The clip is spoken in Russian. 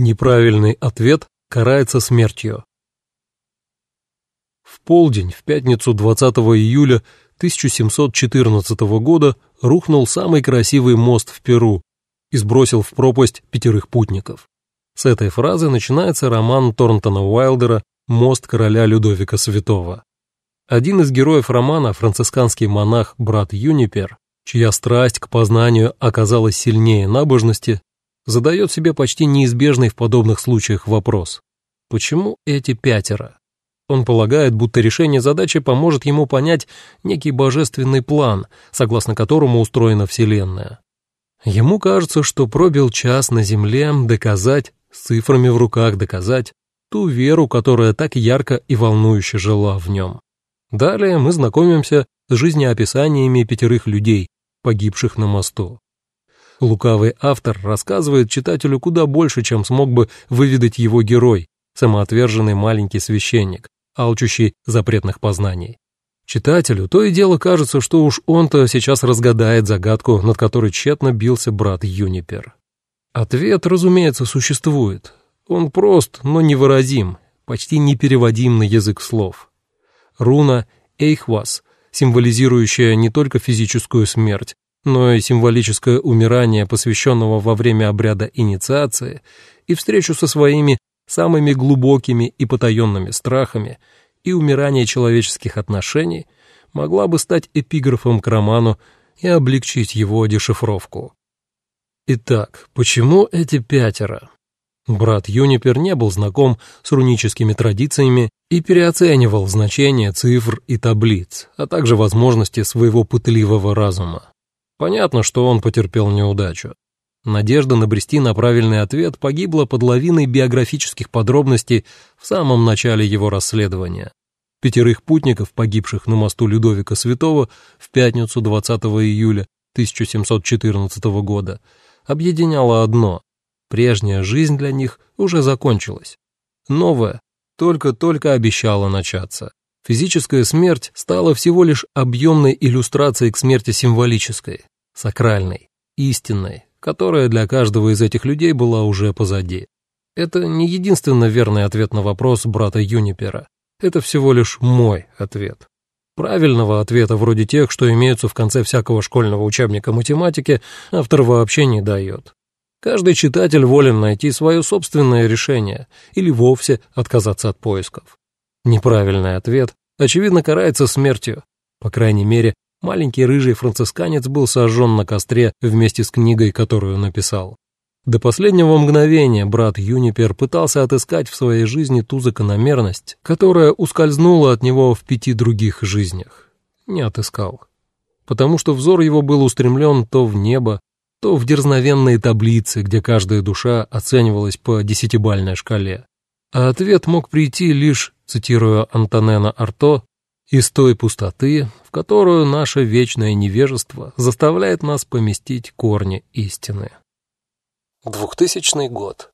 Неправильный ответ карается смертью. В полдень, в пятницу 20 июля 1714 года, рухнул самый красивый мост в Перу и сбросил в пропасть пятерых путников. С этой фразы начинается роман Торнтона Уайлдера «Мост короля Людовика Святого». Один из героев романа, францисканский монах брат Юнипер, чья страсть к познанию оказалась сильнее набожности, задает себе почти неизбежный в подобных случаях вопрос. Почему эти пятеро? Он полагает, будто решение задачи поможет ему понять некий божественный план, согласно которому устроена Вселенная. Ему кажется, что пробил час на земле доказать, с цифрами в руках доказать, ту веру, которая так ярко и волнующе жила в нем. Далее мы знакомимся с жизнеописаниями пятерых людей, погибших на мосту. Лукавый автор рассказывает читателю куда больше, чем смог бы выведать его герой, самоотверженный маленький священник, алчущий запретных познаний. Читателю то и дело кажется, что уж он-то сейчас разгадает загадку, над которой тщетно бился брат Юнипер. Ответ, разумеется, существует. Он прост, но невыразим, почти непереводим на язык слов. Руна Эйхвас, символизирующая не только физическую смерть, но и символическое умирание, посвященного во время обряда инициации, и встречу со своими самыми глубокими и потаенными страхами, и умирание человеческих отношений, могла бы стать эпиграфом к роману и облегчить его дешифровку. Итак, почему эти пятеро? Брат Юнипер не был знаком с руническими традициями и переоценивал значение цифр и таблиц, а также возможности своего пытливого разума. Понятно, что он потерпел неудачу. Надежда набрести на правильный ответ погибла под лавиной биографических подробностей в самом начале его расследования. Пятерых путников, погибших на мосту Людовика Святого в пятницу 20 июля 1714 года, объединяло одно – прежняя жизнь для них уже закончилась. Новая только-только обещала начаться. Физическая смерть стала всего лишь объемной иллюстрацией к смерти символической, сакральной, истинной, которая для каждого из этих людей была уже позади. Это не единственно верный ответ на вопрос брата Юнипера. Это всего лишь мой ответ. Правильного ответа вроде тех, что имеются в конце всякого школьного учебника математики, автор вообще не дает. Каждый читатель волен найти свое собственное решение или вовсе отказаться от поисков. Неправильный ответ, очевидно, карается смертью. По крайней мере, маленький рыжий францисканец был сожжен на костре вместе с книгой, которую написал. До последнего мгновения брат Юнипер пытался отыскать в своей жизни ту закономерность, которая ускользнула от него в пяти других жизнях. Не отыскал. Потому что взор его был устремлен то в небо, то в дерзновенные таблицы, где каждая душа оценивалась по десятибальной шкале. А ответ мог прийти лишь цитируя Антонена Арто, «из той пустоты, в которую наше вечное невежество заставляет нас поместить корни истины». 2000 год.